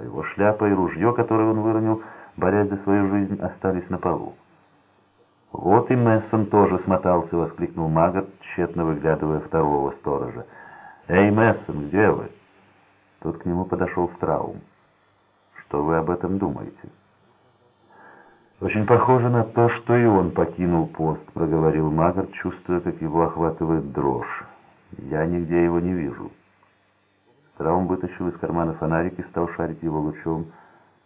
а его шляпа и ружье, которое он выронил, борясь за свою жизнь, остались на полу. «Вот и Мессон тоже смотался», — воскликнул Магот, тщетно выглядывая второго сторожа. «Эй, Мессон, где вы?» Тут к нему подошел Страум. «Что вы об этом думаете?» «Очень похоже на то, что и он покинул пост», — проговорил Магот, чувствуя, как его охватывает дрожь. «Я нигде его не вижу». Страум вытащил из кармана фонарик и стал шарить его лучом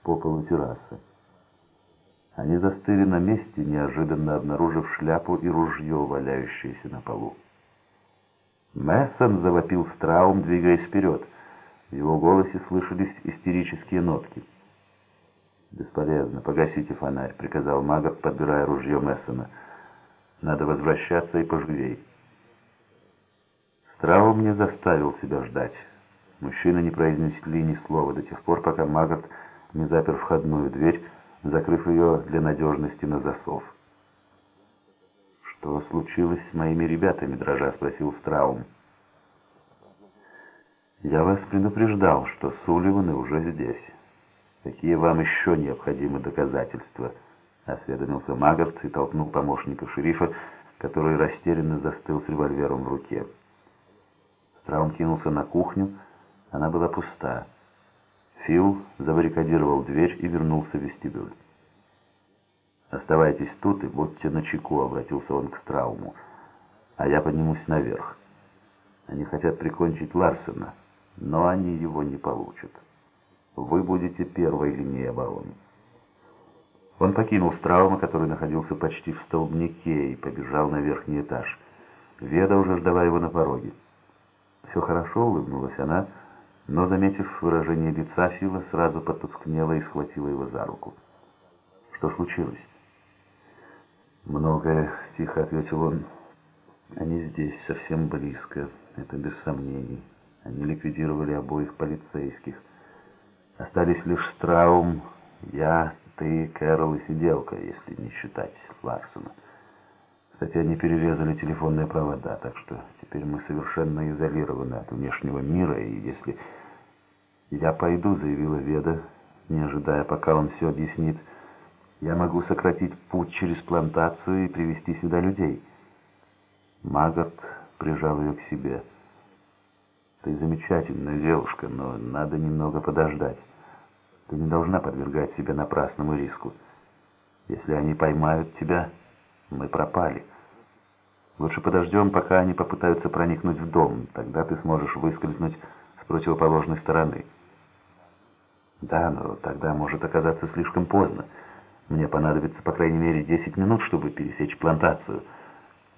по полу террасы. Они застыли на месте, неожиданно обнаружив шляпу и ружье, валяющееся на полу. Мессон завопил Страум, двигаясь вперед. В его голосе слышались истерические нотки. «Бесполезно. Погасите фонарь», — приказал Магов, подбирая ружье Мессона. «Надо возвращаться и пожгвей». Страум не заставил себя ждать. Мужчины не произнесли ни слова до тех пор, пока Магарт не запер входную дверь, закрыв ее для надежности на засов. «Что случилось с моими ребятами?» — дрожа спросил Страум. «Я вас предупреждал, что Сулливаны уже здесь. Какие вам еще необходимы доказательства?» — осведомился Магарт и толкнул помощника шерифа, который растерянно застыл с револьвером в руке. Страум кинулся на кухню, она была пуста. Фил забаррикадировал дверь и вернулся в вестибюль. «Оставайтесь тут и будьте начеку», — обратился он к Страуму. «А я поднимусь наверх. Они хотят прикончить Ларсена, но они его не получат. Вы будете первой линией обороны». Он покинул Страума, который находился почти в столбнике, и побежал на верхний этаж. Веда уже ждала его на пороге. «Все хорошо», — улыбнулась она, — но, заметив выражение лица, Фила сразу потускнела и схватила его за руку. «Что случилось?» «Многое», — тихо ответил он. «Они здесь, совсем близко, это без сомнений. Они ликвидировали обоих полицейских. Остались лишь Страум, я, ты, Кэрол и Сиделка, если не считать Ларсона. Кстати, они перерезали телефонные провода, так что теперь мы совершенно изолированы от внешнего мира, и если... «Я пойду», — заявила Веда, не ожидая, пока он все объяснит. «Я могу сократить путь через плантацию и привести сюда людей». Магарт прижал ее к себе. «Ты замечательная девушка, но надо немного подождать. Ты не должна подвергать себя напрасному риску. Если они поймают тебя, мы пропали». Лучше подождем, пока они попытаются проникнуть в дом. Тогда ты сможешь выскользнуть с противоположной стороны. Да, но тогда может оказаться слишком поздно. Мне понадобится, по крайней мере, 10 минут, чтобы пересечь плантацию.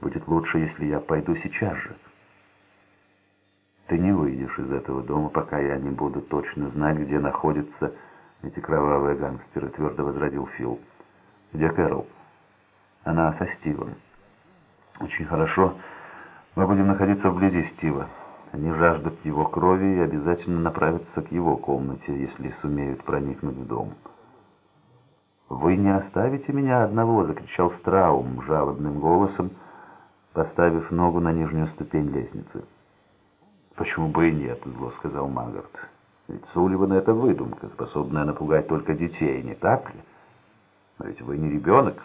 Будет лучше, если я пойду сейчас же. Ты не выйдешь из этого дома, пока я не буду точно знать, где находятся эти кровавые гангстеры, твердо возразил Фил. Где Кэрол? Она со Стивом. «Очень хорошо. Мы будем находиться вблизи Стива. Они жаждут его крови и обязательно направятся к его комнате, если сумеют проникнуть в дом». «Вы не оставите меня одного!» — закричал Страум жалобным голосом, поставив ногу на нижнюю ступень лестницы. «Почему бы и нет?» — зло сказал Магарт. «Ведь Сулливан — это выдумка, способная напугать только детей, не так ли? Но ведь вы не ребенок!»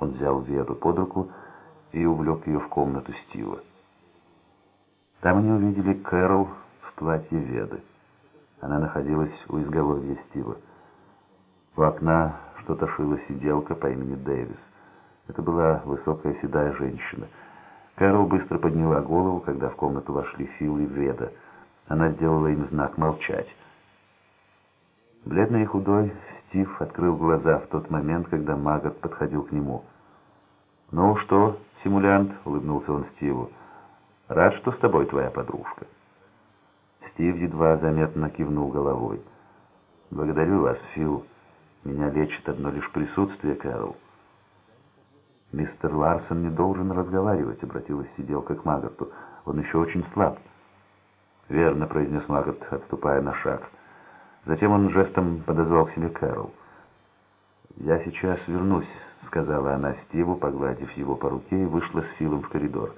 Он взял Веду под руку и увлек ее в комнату Стива. Там они увидели Кэрол в платье Веды. Она находилась у изголовья Стива. У окна что-то шила сиделка по имени Дэвис. Это была высокая седая женщина. Кэрол быстро подняла голову, когда в комнату вошли Фил и Веда. Она сделала им знак молчать. Бледный и худой, Стив открыл глаза в тот момент, когда Магот подходил к нему. «Ну что, симулянт?» — улыбнулся он Стиву. «Рад, что с тобой твоя подружка». Стив едва заметно кивнул головой. «Благодарю вас, Фил. Меня лечит одно лишь присутствие, Кэрол». «Мистер Ларсон не должен разговаривать», — обратилась сиделка к Магарту. «Он еще очень слаб». «Верно», — произнес Магарт, отступая на шаг. Затем он жестом подозвал к себе Кэрол. «Я сейчас вернусь», — сказала она Стиву, погладив его по руке, и вышла с Филом в коридор.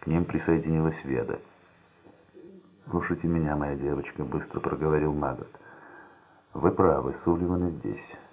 К ним присоединилась Веда. «Слушайте меня, моя девочка», — быстро проговорил Магот. Вы правы, Сулливаны здесь.